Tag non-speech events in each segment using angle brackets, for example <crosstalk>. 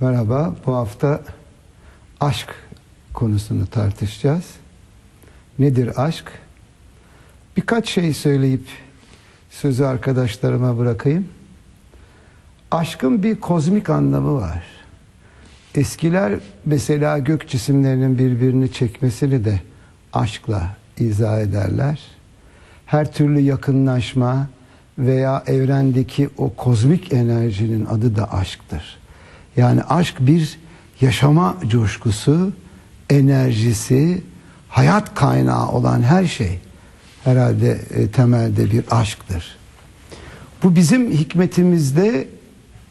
Merhaba. Bu hafta aşk konusunu tartışacağız. Nedir aşk? Birkaç şey söyleyip sözü arkadaşlarıma bırakayım. Aşkın bir kozmik anlamı var. Eskiler mesela gök cisimlerinin birbirini çekmesini de aşkla izah ederler. Her türlü yakınlaşma veya evrendeki o kozmik enerjinin adı da aşktır. Yani aşk bir yaşama coşkusu, enerjisi, hayat kaynağı olan her şey herhalde e, temelde bir aşktır. Bu bizim hikmetimizde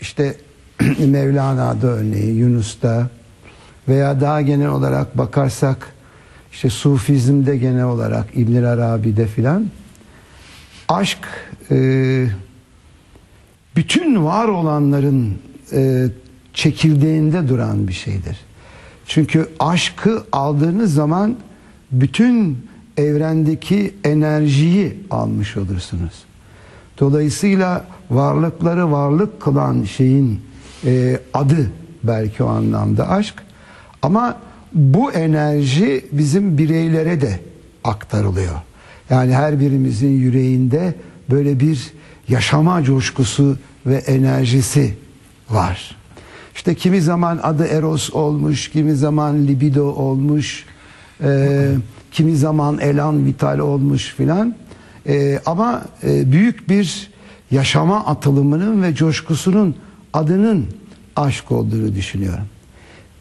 işte <clears throat> Mevlana'da örneği, Yunus'ta veya daha genel olarak bakarsak işte Sufizm'de genel olarak İbn Arabi'de filan aşk e, bütün var olanların e, çekirdeğinde duran bir şeydir. Çünkü aşkı aldığınız zaman bütün evrendeki enerjiyi almış olursunuz. Dolayısıyla varlıkları varlık kılan şeyin e, adı belki o anlamda aşk. Ama bu enerji bizim bireylere de aktarılıyor. Yani her birimizin yüreğinde böyle bir yaşama coşkusu ve enerjisi var. İşte kimi zaman adı Eros olmuş, kimi zaman libido olmuş, e, kimi zaman elan vital olmuş filan. E, ama e, büyük bir yaşama atılımının ve coşkusunun adının aşk olduğunu düşünüyorum.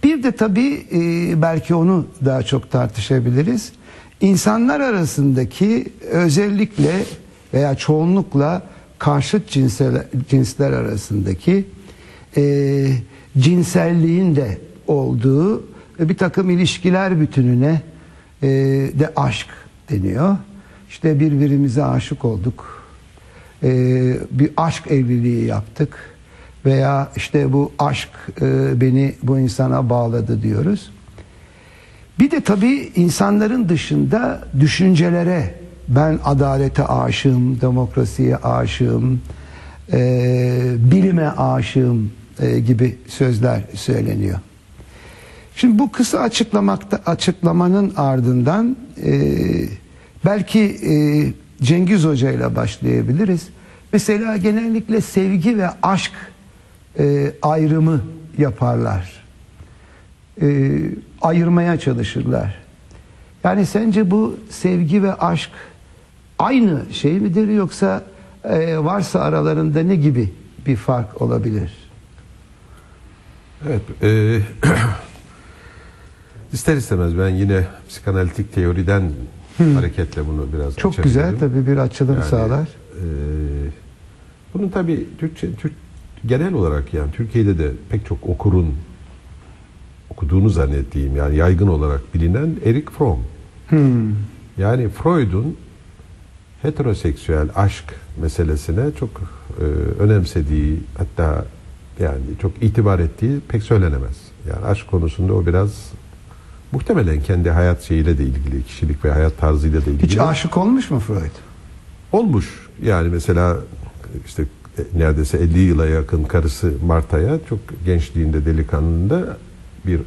Bir de tabii e, belki onu daha çok tartışabiliriz. İnsanlar arasındaki özellikle veya çoğunlukla karşıt cinsel, cinsler arasındaki e, cinselliğin de olduğu bir takım ilişkiler bütününe e, de aşk deniyor. İşte birbirimize aşık olduk. E, bir aşk evliliği yaptık. Veya işte bu aşk e, beni bu insana bağladı diyoruz. Bir de tabii insanların dışında düşüncelere ben adalete aşığım, demokrasiye aşığım, bilime aşığım e, gibi sözler söyleniyor. Şimdi bu kısa açıklamakta açıklamanın ardından e, belki e, Cengiz Hoca ile başlayabiliriz. Mesela genellikle sevgi ve aşk e, ayrımı yaparlar. E, ayırmaya çalışırlar. Yani sence bu sevgi ve aşk aynı şey midir yoksa e, varsa aralarında ne gibi bir fark olabilir? Evet. E, <clears throat> ister istemez ben yine psikanalitik teoriden hmm. hareketle bunu biraz Çok güzel tabii bir açılım yani, sağlar. E, bunun tabii Türkçe, Türk, genel olarak yani Türkiye'de de pek çok okurun okuduğunu zannettiğim yani yaygın olarak bilinen Erik Fromm. Hmm. Yani Freud'un heteroseksüel aşk meselesine çok e, önemsediği hatta yani çok itibar ettiği pek söylenemez. Yani aşk konusunda o biraz muhtemelen kendi hayat şeyiyle de ilgili, kişilik ve hayat tarzıyla da ilgili. Hiç aşık olmuş mu Freud? Olmuş. Yani mesela işte e, neredeyse 50 yıla yakın karısı Marta'ya çok gençliğinde delikanlında bir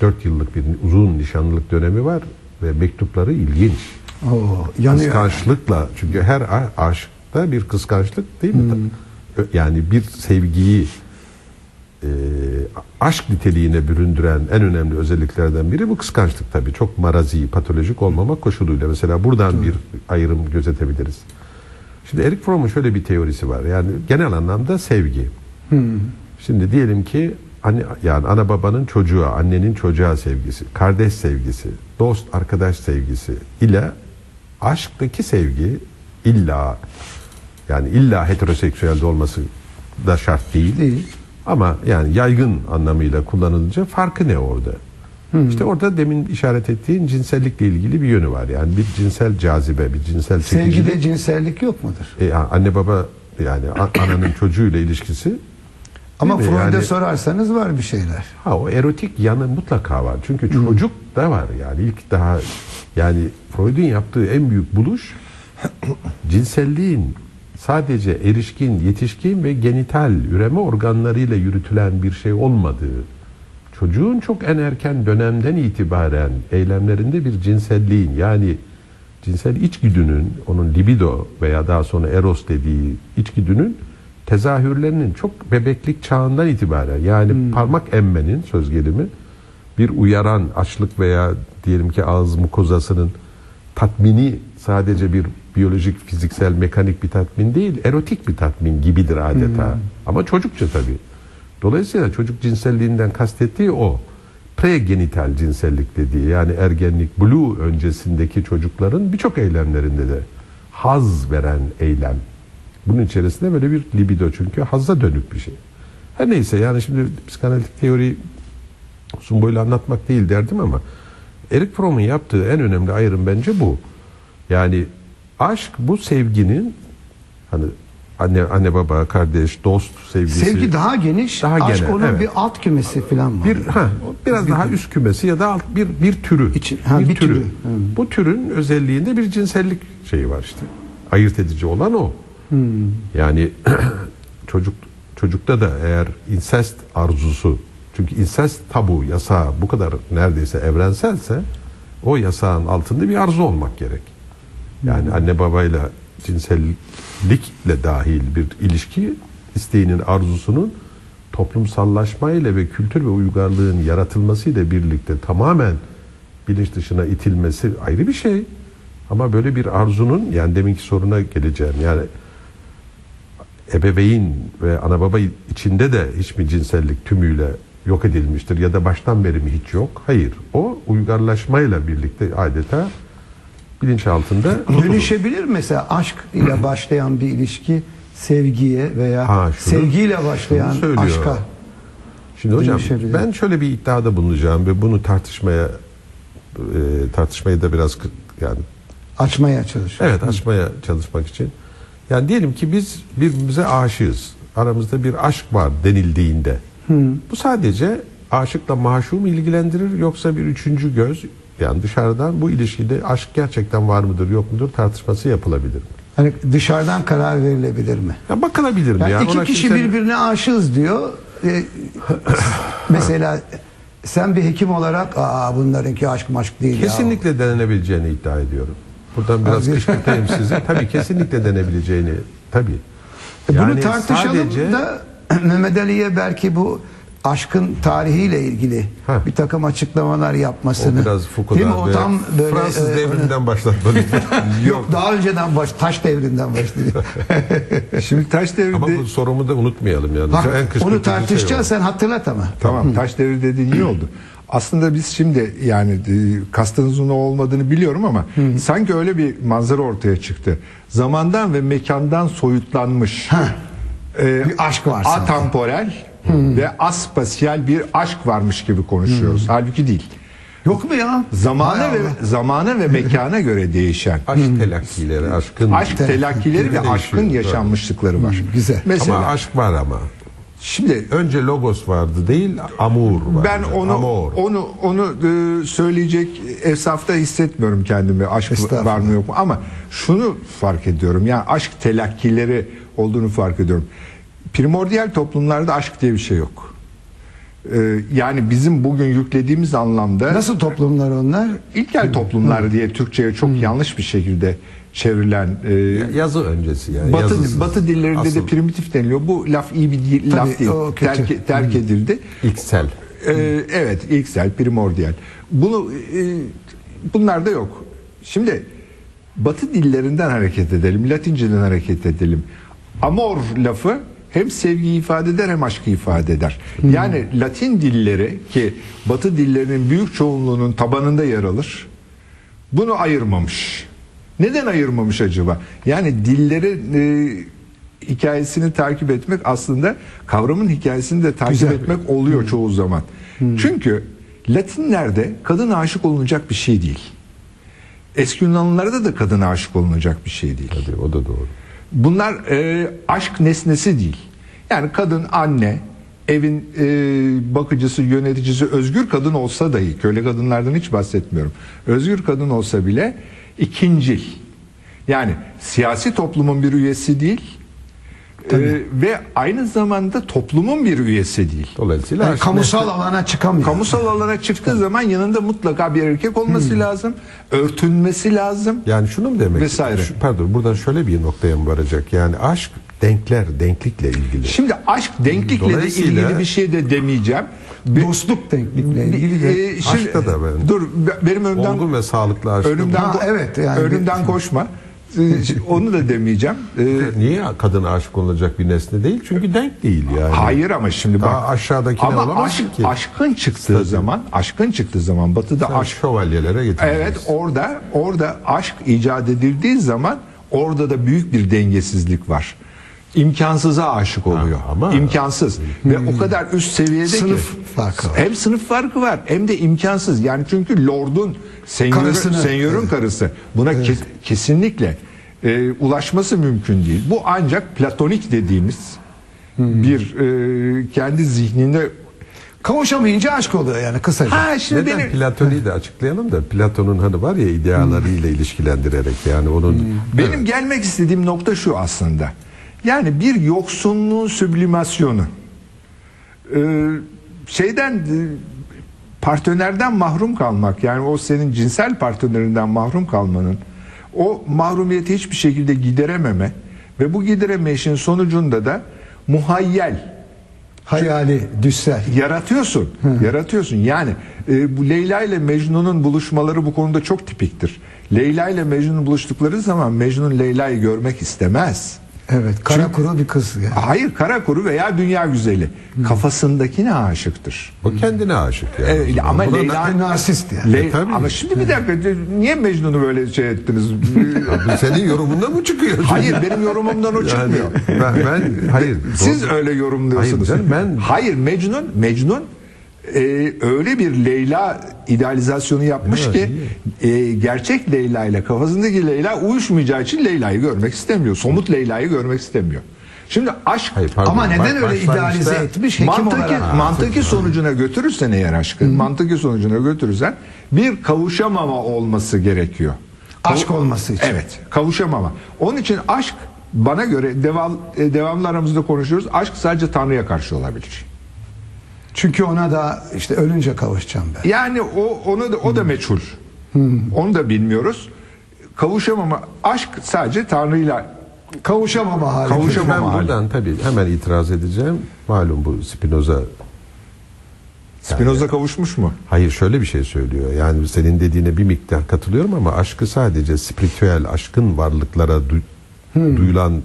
4 yıllık bir uzun nişanlılık dönemi var ve mektupları ilginç. Oo, yani Kıskançlıkla çünkü her aşkta bir kıskançlık değil mi? Hmm. Yani bir sevgiyi e, aşk niteliğine büründüren en önemli özelliklerden biri bu kıskançlık tabii. Çok marazi, patolojik olmamak koşuluyla. Mesela buradan Doğru. bir ayrım gözetebiliriz. Şimdi Eric Fromm'un şöyle bir teorisi var. Yani genel anlamda sevgi. Hmm. Şimdi diyelim ki anne yani ana babanın çocuğa, annenin çocuğa sevgisi, kardeş sevgisi, dost, arkadaş sevgisi ile aşktaki sevgi illa yani illa heteroseksüelde olması da şart değil. Değil. Ama yani yaygın anlamıyla kullanılınca farkı ne orada? Hmm. İşte orada demin işaret ettiğin cinsellikle ilgili bir yönü var. Yani bir cinsel cazibe, bir cinsel çekicilik. Sevgide cinsellik yok mudur? E, anne baba yani ananın <coughs> çocuğuyla ilişkisi ama Freud'a yani, sorarsanız var bir şeyler. Ha o erotik yanı mutlaka var. Çünkü çocuk da var yani ilk daha yani Freud'un yaptığı en büyük buluş <coughs> cinselliğin sadece erişkin, yetişkin ve genital üreme organlarıyla yürütülen bir şey olmadığı, çocuğun çok en erken dönemden itibaren eylemlerinde bir cinselliğin yani cinsel içgüdünün, onun libido veya daha sonra eros dediği içgüdünün tezahürlerinin çok bebeklik çağından itibaren yani parmak emmenin söz gelimi bir uyaran açlık veya diyelim ki ağız mukozasının tatmini sadece bir biyolojik, fiziksel, mekanik bir tatmin değil, erotik bir tatmin gibidir adeta. Ama çocukça tabii. Dolayısıyla çocuk cinselliğinden kastettiği o. Pregenital cinsellik dediği yani ergenlik, blue öncesindeki çocukların birçok eylemlerinde de haz veren eylem. Bunun içerisinde böyle bir libido çünkü hazza dönük bir şey. Her neyse yani şimdi psikanalitik teori uzun boylu anlatmak değil derdim ama Erik Fromm'un yaptığı en önemli ayrım bence bu. Yani aşk bu sevginin hani anne anne baba kardeş dost sevgisi Sevgi daha geniş. Daha aşk genel, onun evet. bir alt kümesi falan var. bir ha biraz daha üst kümesi ya da alt bir bir türü. İçin- ha, bir, bir türü. türü. Bu türün özelliğinde bir cinsellik şeyi var işte. Ayırt edici olan o. Yani <clears throat> çocuk çocukta da eğer insest arzusu çünkü insest tabu yasağı bu kadar neredeyse evrenselse o yasağın altında bir arzu olmak gerek. Yani anne babayla cinsellikle dahil bir ilişki isteğinin arzusunun toplumsallaşmayla ve kültür ve uygarlığın yaratılmasıyla birlikte tamamen bilinç dışına itilmesi ayrı bir şey. Ama böyle bir arzunun yani deminki soruna geleceğim. Yani ebeveyn ve ana baba içinde de hiç mi cinsellik tümüyle yok edilmiştir ya da baştan beri mi hiç yok? Hayır. O uygarlaşmayla birlikte adeta bilinç altında Dönüşebilir mesela aşk ile başlayan bir ilişki sevgiye veya Ha, şunu- sevgiyle başlayan şunu aşka. Şimdi hocam ben şöyle bir iddiada bulunacağım ve bunu tartışmaya e, tartışmayı da biraz yani Açmaya çalışıyor. evet açmaya çalışmak için. Yani diyelim ki biz birbirimize aşığız. Aramızda bir aşk var denildiğinde. Bu sadece aşıkla maşuğu ilgilendirir yoksa bir üçüncü göz yani dışarıdan bu ilişkide aşk gerçekten var mıdır yok mudur tartışması yapılabilir mi? Hani dışarıdan karar verilebilir mi? Ya bakılabilir mi? Yani ya? iki kişi kimsenin- birbirine aşığız diyor. Ee, <laughs> mesela sen bir hekim olarak aa bunlarınki aşk maşk değil ya. Kesinlikle denenebileceğini iddia ediyorum. Buradan biraz kışkırtayım sizi. <laughs> Tabii kesinlikle denebileceğini. Tabii. E Bunu Yani tartışalım sadece- da <clears throat> Mehmet Ali'ye belki bu aşkın tarihiyle ilgili Ha. bir takım açıklamalar O yapmasını. biraz Foucault'dan Değil mi? O ve tam böyle Fransız e, devriminden başlatmalı. <laughs> Yok daha önceden baş taş devrinden başlıyor. <laughs> Şimdi taş devri Ama bu sorumu da unutmayalım yani. Bak En onu şey tartışacağız o. sen hatırlat ama. Tamam taş devri dediğin iyi oldu. Aslında biz şimdi yani e, kastınızın o olmadığını biliyorum ama sanki öyle bir manzara ortaya çıktı. Zamandan ve mekandan soyutlanmış. e, Bir aşk var sanki. Atemporel ve aspasiyel bir aşk varmış gibi konuşuyoruz. Halbuki değil. Yok mu ya? Zamana Hay ve Allah. zamana ve mekana göre değişen Aşk telakkileri, aşkın. aşk telakkileri ve aşkın yaşanmışlıkları var. güzel. Mesela Ama aşk var ama. şimdi Önce logos vardı değil, amur vardı. Ben onu Amor. onu onu e, söyleyecek esafta hissetmiyorum kendimi. Aşk var mı yok mu? Ama şunu fark ediyorum. Yani aşk telakkileri olduğunu fark ediyorum. Primordial toplumlarda aşk diye bir şey yok. E, yani bizim bugün yüklediğimiz anlamda Nasıl toplumlar onlar? ilkel toplumlar diye Türkçe'ye çok yanlış bir şekilde çevrilen e, Yazı öncesi yani. Batı yazısız. Batı dillerinde Asıl de primitif deniliyor. Bu laf iyi bir dil- Tabii, laf değil. Terk, terk edildi. İlksel. Ee, evet ilksel, primordial. Bunu e, bunlar da yok. Şimdi Batı dillerinden hareket edelim, Latinceden hareket edelim. Amor lafı hem sevgiyi ifade eder hem aşkı ifade eder. Yani Latin dilleri ki Batı dillerinin büyük çoğunluğunun tabanında yer alır. Bunu ayırmamış. Neden ayırmamış acaba? Yani dilleri e, hikayesini takip etmek aslında kavramın hikayesini de takip Güzel. etmek oluyor çoğu zaman. Çünkü Latinlerde kadın aşık olunacak bir şey değil. Eski Yunanlılarda da kadın aşık olunacak bir şey değil. Tabii o da doğru. Bunlar e, aşk nesnesi değil. Yani kadın anne, evin e, bakıcısı, yöneticisi özgür kadın olsa dahi, köle kadınlardan hiç bahsetmiyorum. Özgür kadın olsa bile ikincil. Yani siyasi toplumun bir üyesi değil. e, ve aynı zamanda toplumun bir üyesi değil. Dolayısıyla Yani aşk kamusal alana çıkamıyor. Kamusal alana çıktığı zaman yanında mutlaka bir erkek olması lazım. Örtünmesi lazım. Yani şunu mu demek? Vesaire. Şu- pardon buradan şöyle bir noktaya mı varacak? Yani aşk denkler, denklikle ilgili. Şimdi aşk denklikle de ilgili bir şey de demeyeceğim. Dostluk denklikle ilgili de. Ee, şimdi- Aşkta da ben- Dur be- benim önümden Olgun ve sağlıklı aşk. önümden Ha, evet, yani önümden bir- koşma. Ee, <laughs> Onu da demeyeceğim. Ee, Niye kadın aşık olacak bir nesne değil? Çünkü denk değil yani. Hayır ama şimdi bak. Daha aşağıdakine ama aşk, ki. aşkın çıktığı zaman, aşkın çıktığı zaman batıda Sen aşk şövalyelere getireceksin. Evet orada orada aşk icat edildiği zaman orada da büyük bir dengesizlik var. İmkansıza aşık oluyor. ama- İmkansız. Ve o kadar üst seviyede Sınıf ki. farkı var. Hem sınıf farkı var hem de imkansız. Yani çünkü Lord'un senyörün, senyörün Evet. karısı buna kes- kesinlikle e, ulaşması mümkün değil. Bu ancak platonik dediğimiz bir e, kendi zihninde Kavuşamayınca aşk oluyor yani kısaca. ha şimdi Neden benim Platon'u da açıklayalım da Platon'un hani var ya idealarıyla ilişkilendirerek yani onun Benim gelmek istediğim nokta şu aslında. Yani bir yoksunluğun süblimasyonu. Ee, şeyden e, partnerden mahrum kalmak yani o senin cinsel partnerinden mahrum kalmanın o mahrumiyeti hiçbir şekilde giderememe ve bu gideremeyişin sonucunda da muhayyel Hayali, düşsel. yaratıyorsun. Yaratıyorsun. Yani e, bu Leyla ile Mecnun'un buluşmaları bu konuda çok tipiktir. Leyla ile Mecnun buluştukları zaman Mecnun Leyla'yı görmek istemez. Evet, kara kuru bir kız yani. Hayır kara kuru veya dünya güzeli. Kafasındakine aşıktır. o kendine aşık yani. Evet, ama Leyla narsist yani. Le- E, tabii. ama şimdi bir dakika niye Mecnun'u böyle şey ettiniz? <laughs> Bu senin yorumunda mı çıkıyor? hayır benim yorumumdan o Yani çıkmıyor. ben, ben hayır. Siz doğru. öyle yorumluyorsunuz. Hayır canım, ben- Hayır Mecnun Mecnun e, öyle bir Leyla idealizasyonu yapmış Evet, ki e, gerçek Leyla ile kafasındaki Leyla uyuşmayacağı için Leyla'yı görmek istemiyor. Somut Leyla'yı görmek istemiyor. Şimdi aşk Hayır, pardon. Ama neden Baş- öyle idealize etmiş mantıki, olarak? mantıki sonucuna götürürsen eğer aşkın mantıki sonucuna götürürsen bir kavuşamama olması gerekiyor. Aşk Kavu- olması için. Evet kavuşamama. Onun için aşk bana göre devam, e, devamlı aramızda konuşuyoruz. Aşk sadece Tanrı'ya karşı olabilir. Çünkü ona da işte ölünce kavuşacağım ben. Yani o onu da, o da meçhul. Onu da bilmiyoruz. Kavuşamama aşk sadece Tanrı'yla Kavuşamama hali. Kavuşamama. Ben hali. buradan tabii hemen itiraz edeceğim. Malum bu Spinoza Spinoza kavuşmuş mu? Hayır şöyle bir şey söylüyor. Yani senin dediğine bir miktar katılıyorum ama aşkı sadece spiritüel aşkın varlıklara du- duyulan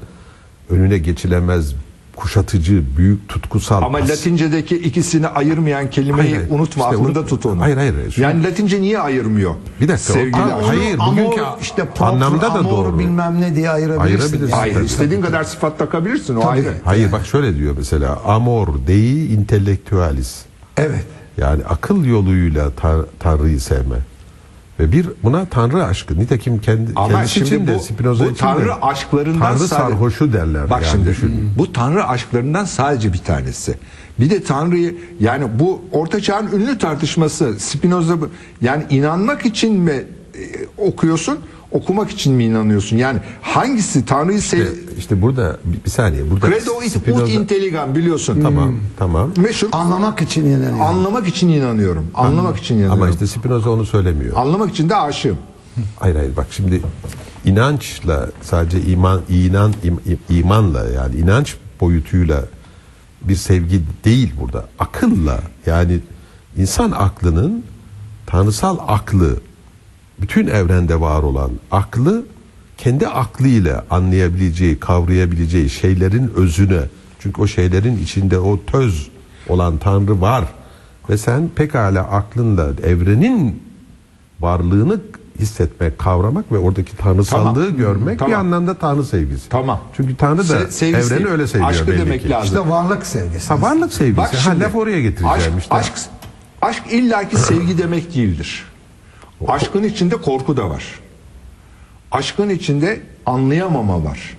önüne geçilemez kuşatıcı, büyük tutkusal Ama as- Latince'deki ikisini ayırmayan kelimeyi Hayır, unutma işte aklında unut- tut onu. Hayır, hayır. Şu- Yani Latince niye ayırmıyor? Bir dakika, o- Sevgili Aa, aşk. hayır, Amor, bugünkü işte propre, anlamda da amor doğru. bilmem ne diye ayırabilirsin. Ayırabilirsin. Hayır, Tabii, istediğin kadar sıfat takabilirsin o Tabii. ayrı. Hayır bak şöyle diyor mesela amor dei intellectualis. Evet. Yani akıl yoluyla tar- Tanrı'yı sevme. Ve bir buna Tanrı aşkı. Nitekim kendi Ama kendisi için de Spinoza için tanrı de aşklarından Tanrı sadece- sarhoşu derler. Bak yani şimdi düşün. bu tanrı aşklarından sadece bir tanesi. Bir de tanrıyı yani bu orta çağın ünlü tartışması Spinoza yani inanmak için mi e, okuyorsun okumak için mi inanıyorsun? Yani hangisi tanrıyı sev İşte, işte burada bir, bir saniye. Burada Credo it ut Spinoza- intelligam biliyorsun. Tamam, tamam. Meşhur Anlamak için inanıyor. anlamak için inanıyorum. Anlamak için inanıyorum. Ama işte Spinoza onu söylemiyor. Anlamak için de aşığım. Hayır hayır bak şimdi inançla sadece iman inan im- imanla yani inanç boyutuyla bir sevgi değil burada. Akılla yani insan aklının tanrısal aklı bütün evrende var olan aklı kendi aklıyla anlayabileceği, kavrayabileceği şeylerin özüne çünkü o şeylerin içinde o töz olan Tanrı var ve sen pekala aklınla evrenin varlığını hissetmek, kavramak ve oradaki tanrısallığı Tamam. görmek Tamam. bir anlamda tanrı sevgisi. Tamam. Çünkü tanrı da Se- sevgisi evreni öyle seviyor aşkı belli demek ki. lazım. İşte varlık sevgisi. Ha, varlık sevgisi. Bak ha, şimdi, laf oraya getireceğim aşk, işte. Aşk, aşk illaki sevgi demek değildir. Aşkın içinde korku da var. Aşkın içinde anlayamama var.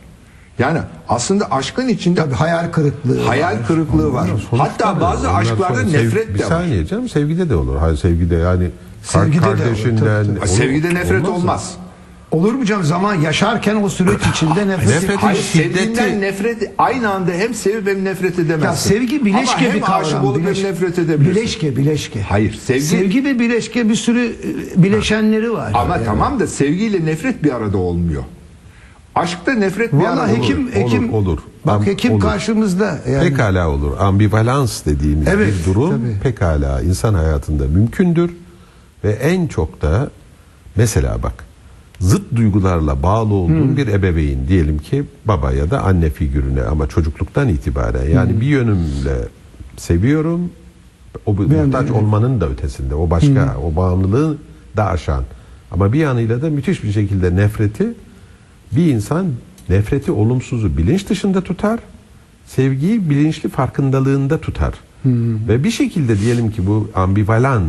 Yani aslında aşkın içinde Tabii hayal kırıklığı. hayal kırıklığı var. Sonuçta Hatta bazı ondan aşklarda sonra sev- nefret bir de var. saniye canım sevgide de olur. Hayır sevgide yani Sevgide de kardeşinden tabii. olur, Sevgide nefret olmaz olmaz. Olur mu canım zaman yaşarken o süreç içinde nefret Nefret- Hayır, Şiddeti- sevdiğinden nefret aynı anda hem sevip hem nefret edemezsin. Ya sevgi bileşke Ama hem bir kavram. aşık olup bileş- hem nefret edebilirsin. Bileşke, bileşke. Hayır, sevgi- Sevgi ve bileşke bir sürü e, bileşenleri var. Ama Yani. tamam da sevgiyle nefret bir arada olmuyor. Aşkta nefret bir Vallahi arada hekim olur. hekim olur. Bak Am- hekim olur. karşımızda yani. Pekala olur. Ambivalans dediğimiz Evet, bir durum tabii. pekala insan hayatında mümkündür ve en çok da mesela bak zıt duygularla bağlı olduğun bir ebeveyn diyelim ki baba ya da anne figürüne ama çocukluktan itibaren. Yani bir yönümle seviyorum. O Ben- muhtaç olmanın da ötesinde o başka o bağımlılığı da aşan. Ama bir yanıyla da müthiş bir şekilde nefreti bir insan nefreti olumsuzu bilinç dışında tutar sevgiyi bilinçli farkındalığında tutar. Ve bir şekilde diyelim ki bu ambivalan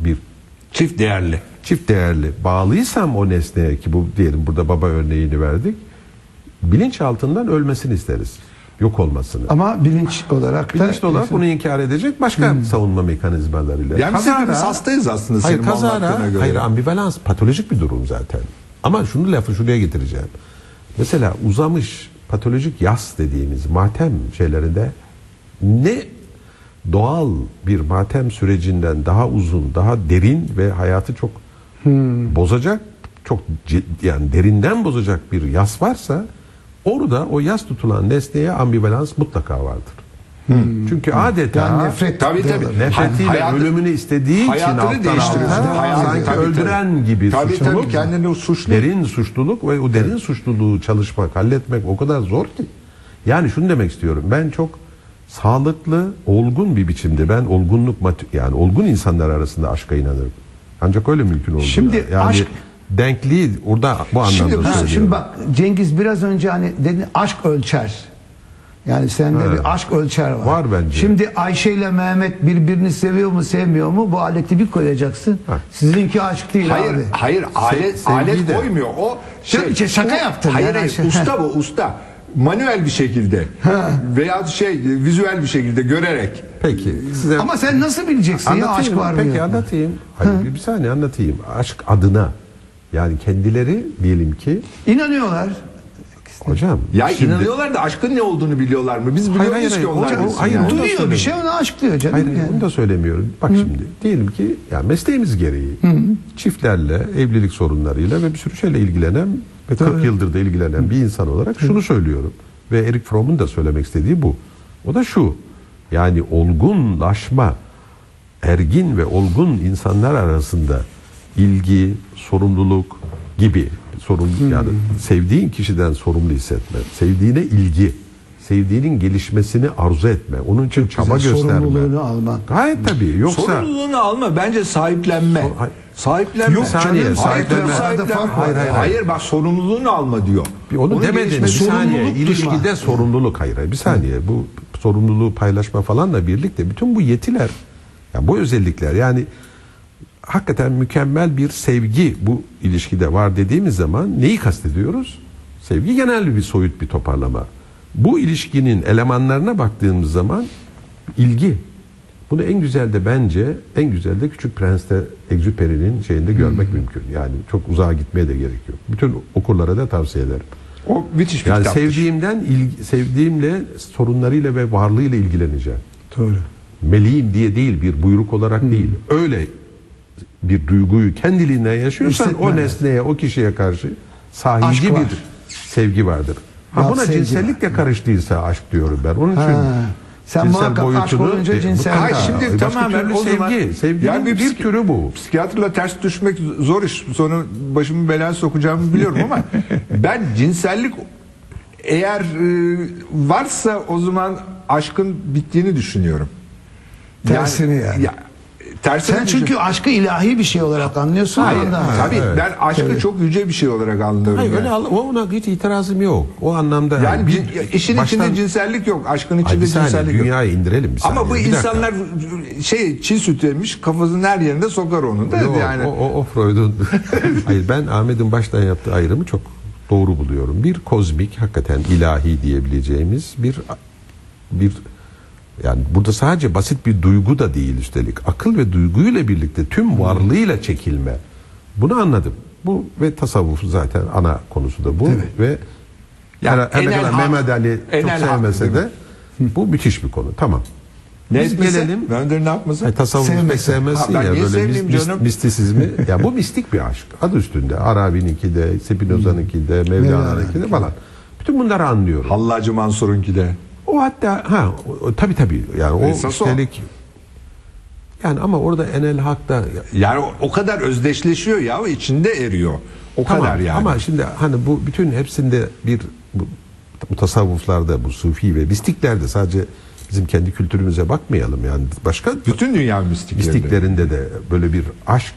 bir Çift değerli. Çift değerli. Bağlıysam o nesneye ki bu diyelim burada baba örneğini verdik bilinç altından ölmesini isteriz. Yok olmasını. Ama bilinç olarak da bilinçli olarak bunu inkar edecek başka savunma mekanizmalarıyla. Yani biz hepimiz hastayız aslında hayır senin kazara. göre. hayır ambivalans patolojik bir durum zaten. Ama şunu lafı şuraya getireceğim. Mesela uzamış patolojik yas dediğimiz matem şeylerinde ne doğal bir matem sürecinden daha uzun daha derin ve hayatı çok bozacak çok yani derinden bozacak bir yas varsa orada o yas tutulan nesneye ambivalans mutlaka vardır. Çünkü adeta yani nefret Tabii, tabii. nefretiyle Hayatı- ölümünü istediği için hayatını alttan Hayatı- sanki tabii, tabii. öldüren gibi Tabii suçluluk. tabii kendini suçlu. Derin suçluluk ve o derin suçluluğu çalışmak, halletmek o kadar zor ki. Yani şunu demek istiyorum. Ben çok sağlıklı, olgun bir biçimde ben olgunluk mat- yani olgun insanlar arasında aşka inanırım. Ancak öyle mümkün oldu. Şimdi yani aşk- denkliği orada bu anlamda Şimdi- Ha, söylüyorum. şimdi bak Cengiz biraz önce hani dedin aşk ölçer. Yani sende Evet. bir aşk ölçer var. Var bence. Şimdi Ayşe ile Mehmet birbirini seviyor mu sevmiyor mu bu aleti bir koyacaksın. Ha. Sizinki aşk değil Hayır, abi. hayır alet sevgiyi alet de- koymuyor. O şey, şaka o- yaptın Hayır, yani. hayır usta bu <laughs> usta. Manuel bir şekilde veya şey vizüel bir şekilde görerek. Peki size Ama sen nasıl bileceksin ya aşk var mı? Peki mu? anlatayım. Hayır, bir, bir saniye anlatayım. Aşk adına yani kendileri diyelim ki İnanıyorlar. hocam Ya şimdi- inanıyorlar da aşkın ne olduğunu biliyorlar mı? Biz biliyoruz hayır, ki hayır. onlar Hocam, hayır, yani. Duyuyor bir şey ona aşk diyor canım. Hayır, yani. bunu da söylemiyorum. Bak şimdi diyelim ki ya mesleğimiz gereği çiftlerle, evlilik sorunlarıyla ve bir sürü şeyle ilgilenen ve 40 yıldır da ilgilenen bir insan olarak şunu söylüyorum. Ve Erik Fromm'un da söylemek istediği bu. O da şu. Yani olgunlaşma, ergin ve olgun insanlar arasında ilgi, sorumluluk gibi sorun yani sevdiğin kişiden sorumlu hissetme, sevdiğine ilgi, sevdiğinin gelişmesini arzu etme, onun için çaba güzel, gösterme. sorumluluğunu almak. Gayet tabii. Yoksa Sorumluluğunu alma bence sahiplenme. Sor-. Sahiplenme. Yok canım, Hayır, sahiplenme. sahiplenme. Hayır, var. hayır, hayır. bak sorumluluğunu alma diyor. onu Onun demedim. Bir saniye. sorumluluk İlişkide duyma. sorumluluk hayır. hayır, Bir saniye. Bu sorumluluğu paylaşma falanla birlikte bütün bu yetiler, yani bu özellikler yani hakikaten mükemmel bir sevgi bu ilişkide var dediğimiz zaman neyi kastediyoruz? Sevgi genel bir soyut bir toparlama. Bu ilişkinin elemanlarına baktığımız zaman ilgi. Bunu en güzel de bence en güzel de Küçük Prens'te Exupéry'nin şeyinde görmek mümkün. Yani çok uzağa gitmeye de gerek yok. Bütün okurlara da tavsiye ederim. O müthiş bir Yani kitaptır. sevdiğimden ilgi, sevdiğimle sorunlarıyla ve varlığıyla ilgileneceğim. Doğru. Meleğim diye değil bir buyruk olarak değil. Öyle bir duyguyu kendiliğinden yaşıyorsan Hissetmen o nesneye, o kişiye karşı sahici var. bir sevgi vardır. Ha buna cinsellik de karıştıysa aşk diyorum ben. Onun için Ha. Sen cinsel muhakkak aşk boyutunu- olunca E, cinsel-. Hayır, şimdi Başka tamamen o zaman- sevgi. Sevginin Yani bir bir, türü bu. Psikiyatrla ters düşmek zor iş. Sonra başımı belaya sokacağımı biliyorum ama <laughs> ben cinsellik eğer e, varsa o zaman aşkın bittiğini düşünüyorum. Tersini yani. Ya, tersini Sen düşün- çünkü aşkı ilahi bir şey olarak anlıyorsun. Hayır, ondan. tabii Evet. ben aşkı çok yüce bir şey olarak anlıyorum. Hayır yani. öyle ona hiç itirazım yok. O anlamda yani bir- işin baştan- içinde cinsellik yok, aşkın Ay, içinde bir saniye, cinsellik yok. dünyayı indirelim bir saniye. Ama bu Bir dakika. insanlar şey çiğ süt yemiş kafasının her yerinde sokar onu da Yok, yani. o, o, o Freud'un <laughs> hayır ben Ahmet'in baştan yaptığı ayrımı çok doğru buluyorum. Bir kozmik hakikaten ilahi diyebileceğimiz bir bir yani burada sadece basit bir duygu da değil üstelik. Akıl ve duyguyla birlikte tüm varlığıyla çekilme. Bunu anladım. Bu ve tasavvuf zaten ana konusu da bu Evet. ve Yani her, ne kadar Mehmet Ali çok sevmese de bu müthiş bir konu. Tamam. Ne Biz etmesi? gelelim Mehmet ne yapması? Hayır, tasavvufu pek sevmezsin Ha, ya böyle mis- canım? mistisizmi. <laughs> ya bu mistik bir aşk. Adı üstünde. Arabi'ninki de, Spinoza'nınki de, Mevlana'nınki de falan. Bütün bunları anlıyorum. Hallacı Mansur'unki de. O hatta ha o, o, tabii tabii yani o Esas o. üstelik yani ama orada enel hakta Yani o, o kadar özdeşleşiyor ya içinde eriyor. O Tamam, kadar yani. Ama şimdi hani bu bütün hepsinde bir bu, bu tasavvuflarda bu sufi ve mistiklerde sadece bizim kendi kültürümüze bakmayalım yani başka bütün dünya mistikleri. mistiklerinde de böyle bir aşk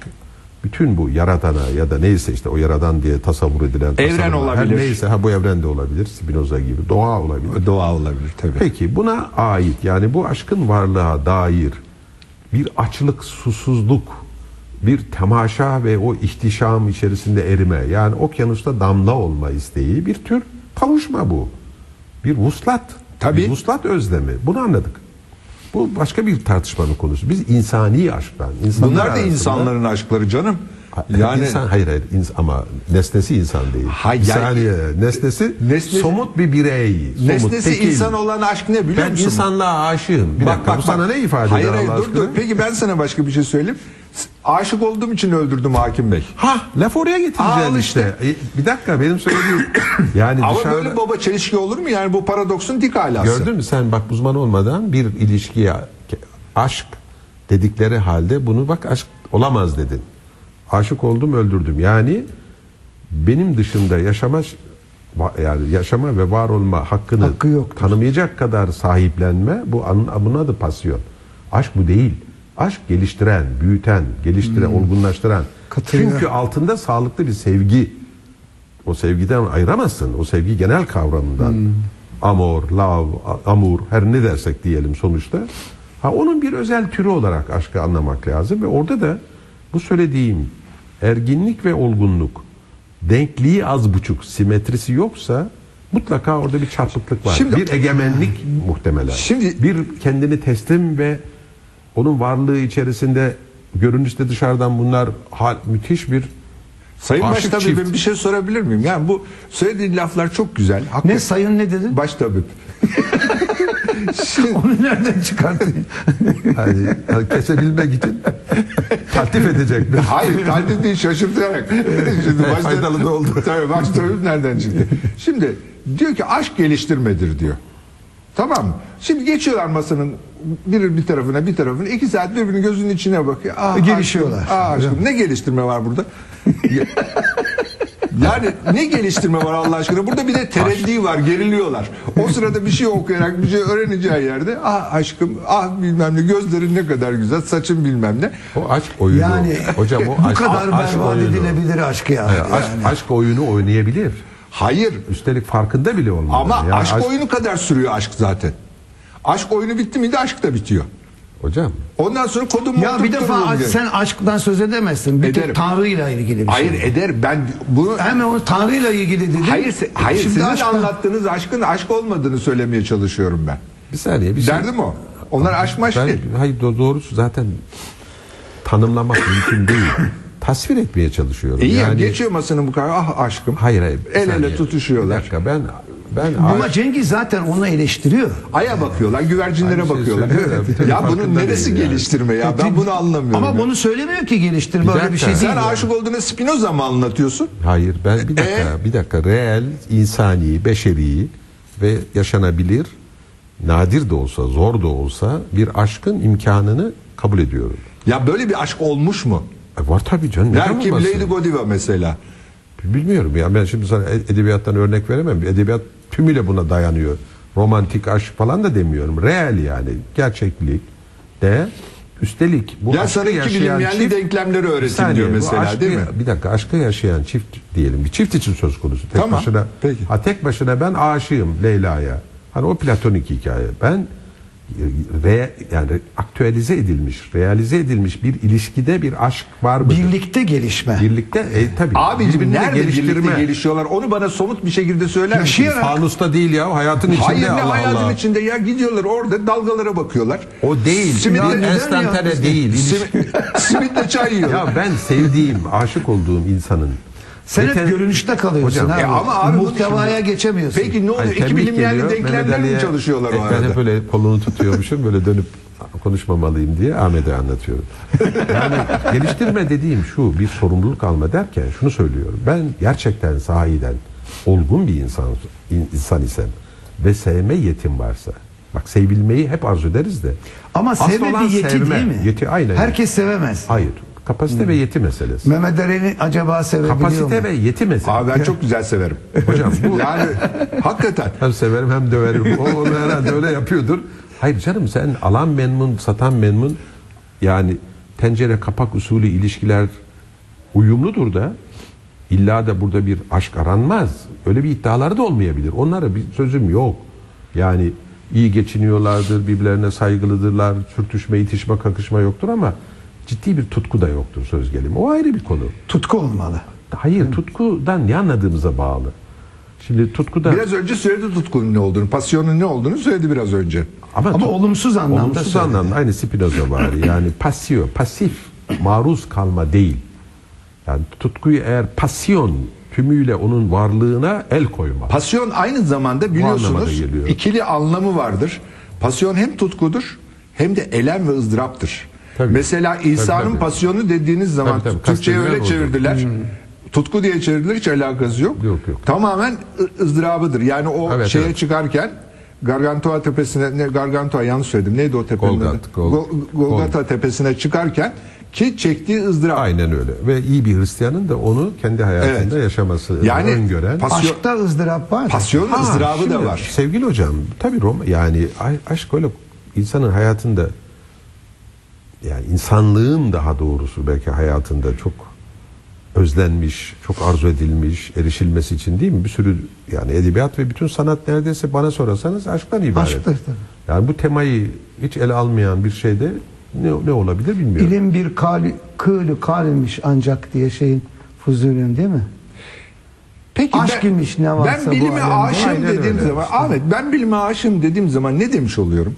bütün bu yaradana ya da neyse işte o yaradan diye tasavvur edilen Evren tasavvurlar, her olabilir. neyse ha bu evrende olabilir Spinoza gibi doğa olabilir. Doğa olabilir tabii. Peki buna ait yani bu aşkın varlığa dair bir açlık, susuzluk, bir temaşa ve o ihtişam içerisinde erime yani okyanusta damla olma isteği bir tür kavuşma bu. Bir vuslat. Tabii. Bir vuslat özlemi. Bunu anladık. Bu başka bir tartışmanın konusu. Biz insani aşktan. insanlar Bunlar da arasında- insanların aşkları canım. yani Yani insan hayır hayır ins- ama nesnesi insan değil. Hayır, yani- nesnesi Nesne- somut bir birey. Somut, nesnesi tekil. insan olan aşk ne biliyor Ben musun? insanlığa aşığım. Bir Bak, dakika bak, bu sana ne ifade hayır, eder hayır, Allah dur, aşkına? dur. Peki ben sana başka bir şey söyleyeyim. Aşık olduğum için öldürdüm hakim bey. Ha laf oraya getireceğim Al işte. E, bir dakika benim söylediğim <coughs> yani Ama dışarıda böyle baba çelişki olur mu? Yani bu paradoksun dik alası. gördün mü sen bak uzman olmadan bir ilişkiye aşk dedikleri halde bunu bak aşk olamaz dedin. Aşık oldum öldürdüm. Yani benim dışında yaşama yani yaşama ve var olma hakkını Hakkı tanımayacak kadar sahiplenme bu anın bunun adı pasyon. Aşk bu değil. Aşk geliştiren, büyüten, geliştiren, olgunlaştıran. Katılıyorum. Çünkü altında sağlıklı bir sevgi. O sevgiden ayıramazsın. O sevgi genel kavramından. Amor, love, amur her ne dersek diyelim sonuçta. Ha onun bir özel türü olarak aşkı anlamak lazım ve orada da bu söylediğim erginlik ve olgunluk denkliği az buçuk simetrisi yoksa mutlaka orada bir çarpıklık var. Şimdi- bir egemenlik muhtemelen. Şimdi- bir kendini teslim ve onun varlığı içerisinde görünüşte dışarıdan bunlar hal, müthiş bir Sayın Aşık Baştabibim çift. bir şey sorabilir miyim? Yani bu söylediğin laflar çok güzel. Hakikaten. Ne sayın ne dedin? Baştabip. Şimdi, <laughs> Onu nereden çıkarttın? hani, hani kesebilmek için taltif edecek bir hayır taltif değil şaşırtarak. Şimdi başta, Faydalı da oldu. Tabii baştabip nereden çıktı? Şimdi diyor ki aşk geliştirmedir diyor. Tamam mı? Şimdi geçiyorlar masanın biri bir tarafına bir tarafına iki saat birbirinin gözünün içine bakıyor. Ah, Gelişiyorlar. aşkım, ah, aşkım. Ne geliştirme var burada? Ya- <laughs> yani ne geliştirme var Allah aşkına? Burada bir de tereddi var, geriliyorlar. O sırada bir şey okuyarak bir şey öğreneceği yerde ah aşkım, ah bilmem ne, gözlerin ne kadar güzel, saçın bilmem ne. O aşk oyunu. Yani hocam o bu aşk, kadar aşk berbat oyunu. edilebilir aşk ya. Hayır, aşk, Yani. aşk oyunu oynayabilir. Hayır Üstelik farkında bile olmadan. ama Yani aşk, oyunu kadar sürüyor aşk zaten. Aşk oyunu bitti miydi aşk da bitiyor. Hocam Ondan sonra kodumu Ya bir defa aşk- sen aşktan söz edemezsin. Bir Ederim. Tanrı'yla ilgili bir Hayır şey. eder ben bunu Hemen o Tanrı'yla ilgili dedin. hayır se- hayır Şimdi sizin aşktan- anlattığınız aşkın aşk olmadığını söylemeye çalışıyorum ben. bir saniye bir şey. Derdim o. Onlar aşk Ben, değil. hayır do- doğrusu zaten tanımlamak mümkün değil. <laughs> Tasvir etmeye çalışıyorum. İyi ya yani, geçiyor masanın bu kadar ah aşkım. Hayır hayır. El ele tutuşuyorlar. Bir dakika ben ben Ama Cengiz zaten onu eleştiriyor. Aya bakıyorlar, güvercinlere Aynı şey bakıyorlar. türlü ya bunun neresi yani. geliştirme ya? Ben bunu anlamıyorum. Ama ya. bunu söylemiyor ki geliştirme Bir öyle bir şey değil. sen yani. aşık olduğunu Spinoza mı anlatıyorsun? Hayır ben bir dakika Ee? bir dakika reel insani beşeri ve yaşanabilir nadir de olsa zor da olsa bir aşkın imkanını kabul ediyorum. Ya böyle bir aşk olmuş mu? E var tabii canım. neden kim olmasın? Lady Godiva mesela. Bilmiyorum ya ben şimdi sana ed- edebiyattan örnek veremem. Edebiyat tümüyle buna dayanıyor. Romantik aşk falan da demiyorum. Reel yani gerçeklik de üstelik bu Ya sana iki bilinmeyenli çift- denklemleri öğretin saniye, diyor mesela aşkı- değil mi? Bir dakika aşkı yaşayan çift diyelim. Bir çift için söz konusu. Tek Tamam, başına. peki. Ha tek başına ben aşığım Leyla'ya. Hani o platonik hikaye. Ben re, yani aktüelize edilmiş, realize edilmiş bir ilişkide bir aşk var mı? Birlikte gelişme. Birlikte e, tabii. Abicim birbirini nerede geliştirme. birlikte gelişiyorlar? Onu bana somut bir şekilde söyler misin? Fanusta değil ya hayatın içinde Hayır ne Allah hayatın Allah. içinde ya gidiyorlar orada dalgalara bakıyorlar. O değil. Simitle, enstantane değil. <laughs> Simitle çay yiyorlar. ya ben sevdiğim, aşık olduğum insanın Sen Yeter- hep görünüşte kalıyorsun Hocam, abi. E ama abi bu Muhtevaya geçemiyorsun. Peki ne oluyor? Hayır, İki tembih bilim yerli geliyor, denklemle Mehmet mi Ali'ye- çalışıyorlar o E, arada? Ben hep böyle kolunu tutuyormuşum böyle dönüp konuşmamalıyım diye Ahmet'e anlatıyorum. <laughs> Yani geliştirme dediğim şu bir sorumluluk alma derken şunu söylüyorum. Ben gerçekten sahiden olgun bir insan insan isem ve sevme yetim varsa bak sevilmeyi hep arzu ederiz de. Ama asıl sevme olan bir yeti sevme. değil mi? Yeti aynen. Herkes sevemez. Hayır. Kapasite ve yeti meselesi. Mehmet Eren'i acaba sevebiliyor Kapasite mu? ve yeti meselesi. Abi ben çok güzel severim. Hocam bu <laughs> Yani hakikaten. Hem severim hem döverim. O onu herhalde öyle yapıyordur. Hayır canım sen alan memnun, satan memnun. Yani tencere kapak usulü ilişkiler uyumludur da illa da burada bir aşk aranmaz. Öyle bir iddiaları da olmayabilir. Onlara bir sözüm yok. Yani iyi geçiniyorlardır, birbirlerine saygılıdırlar, sürtüşme, itişme, kakışma yoktur ama ciddi bir tutku da yoktur söz gelimi. O ayrı bir konu. Tutku olmalı. Hayır, tutkudan ne anladığımıza bağlı. Şimdi tutkuda Biraz önce söyledi tutkunun ne olduğunu, pasyonun ne olduğunu söyledi biraz önce. Ama tut- olumsuz anlamda olumsuz söyledi. anlamda aynı Spinoza var. Yani pasiyo, pasif, maruz kalma değil. Yani tutkuyu eğer pasyon tümüyle onun varlığına el koyma. Pasyon aynı zamanda biliyorsunuz ikili anlamı vardır. Pasyon hem tutkudur hem de elem ve ızdıraptır. Tabii. Mesela İsa'nın Tabii, tabii. pasyonu dediğiniz zaman Tabii, tabii. Türkçe'ye öyle odur. çevirdiler. Tutku diye çevirdiler hiç alakası yok. Yok, yok. Tamamen ızdırabıdır. Yani o Evet, şeye evet. çıkarken Gargantua tepesine ne Gargantua yanlış söyledim. Neydi o tepenin Golgat, adı? Gol- Gol- Golgata tepesine çıkarken ki çektiği ızdırap. Aynen öyle. Ve iyi bir Hristiyanın da onu kendi hayatında Evet. yaşaması Yani öngören. pas- Pasyon- Aşkta ızdırap var. Pasyon Ha, ızdırabı şimdi da var. Sevgili hocam, tabii Roma yani aşk öyle insanın hayatında yani insanlığın daha doğrusu belki hayatında çok özlenmiş, çok arzu edilmiş, erişilmesi için değil mi? Bir sürü yani edebiyat ve bütün sanat neredeyse bana sorarsanız aşktan ibaret. Aşktır tabii. Yani bu temayı hiç ele almayan bir şeyde ne, ne olabilir bilmiyorum. İlim bir kali, kığlı kalmış ancak diye şeyin Fuzuli'nin değil mi? Peki Aşk imiş ne varsa ben bu bilime aşığım Aynen dediğim öyle. zaman Ahmet ben bilime aşığım dediğim zaman ne demiş oluyorum?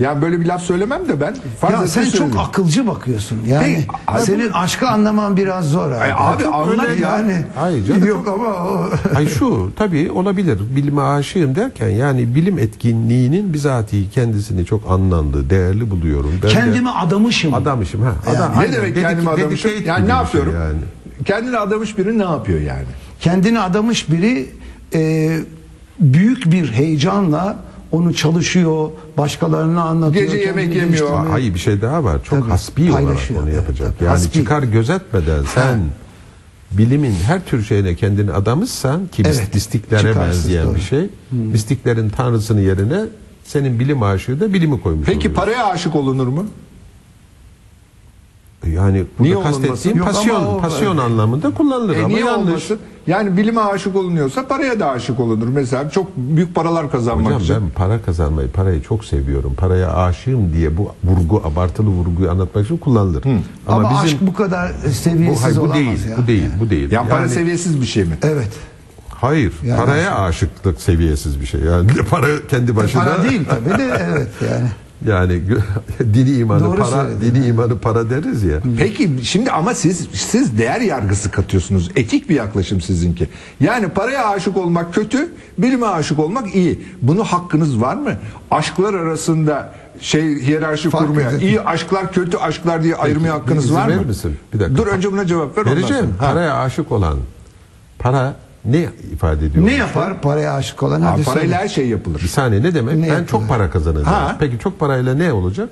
Yani böyle bir laf söylemem de ben Ya et sen çok söyleyeyim. akılcı bakıyorsun. Yani abi- senin aşkı anlaman biraz zor abi. Ay, abi anlat öyle ya. yani. Hayır canım. Yok ama o <laughs> Ay şu tabii olabilir. Bilime aşığım derken yani bilim etkinliğinin bizatihi kendisini çok anlamlı, değerli buluyorum. Ben de kendimi adamışım. adamışım ha. Adam, ne aynen, demek dedik- kendimi adamışım? dedicate Yani ne şey yapıyorum? Yani. Kendini adamış biri ne yapıyor yani? kendini adamış biri e, büyük bir heyecanla onu çalışıyor, başkalarına anlatıyor. Gece yemek yemiyor. geliştirmeye- Hayır bir şey daha var. Çok Tabii, hasbi olarak paylaşıyor. onu yapacak. tabii, Yani hasbi. çıkar gözetmeden sen bilimin her tür şeyine kendini adamışsan ki Evet, mistiklere benzeyen doğru. bir şey. Mistiklerin tanrısının yerine senin bilim aşığı da bilimi koymuş Peki oluyor. paraya aşık olunur mu? Yani Niye burada olunmasın? kastettiğim Yok ama pasyon, o- pasyon anlamında kullanılır E ama niye yanlış. olmasın? Yani bilime aşık olunuyorsa paraya da aşık olunur. Mesela çok büyük paralar kazanmak Hocam için. ben para kazanmayı, parayı çok seviyorum. Paraya aşığım diye bu vurgu, abartılı vurguyu anlatmak için kullanılır. Ama, bizim aşk bu kadar bu, seviyesiz hayır, bu olamaz değil, ya. bu değil, bu değil. Yani para Yani- seviyesiz bir şey mi? Evet. Hayır, Yani paraya aşıklık seviyesiz bir şey. Yani <laughs> para kendi başına Para değil tabii de evet yani. <laughs> yani <laughs> dini imanı Doğru para, söyledin, dini imanı para deriz ya. Peki şimdi ama siz siz değer yargısı katıyorsunuz. Etik bir yaklaşım sizinki. Yani paraya aşık olmak kötü, bilime aşık olmak iyi. Bunu hakkınız var mı? Aşklar arasında şey hiyerarşi Fark kurmaya, edin. iyi aşklar, kötü aşklar diye ayırmaya bir hakkınız var mı? misin? Bir dakika. Dur önce buna cevap ver. ondan Vereceğim. sonra. Ha. Paraya aşık olan para ne ifade ediyor? Ne yapar paraya aşık olan? Ha, Hadi parayla söyle. her şey yapılır. Bir saniye ne demek? Ne ben yapıyor? çok para kazanacağım. Ha. Peki çok parayla ne olacak?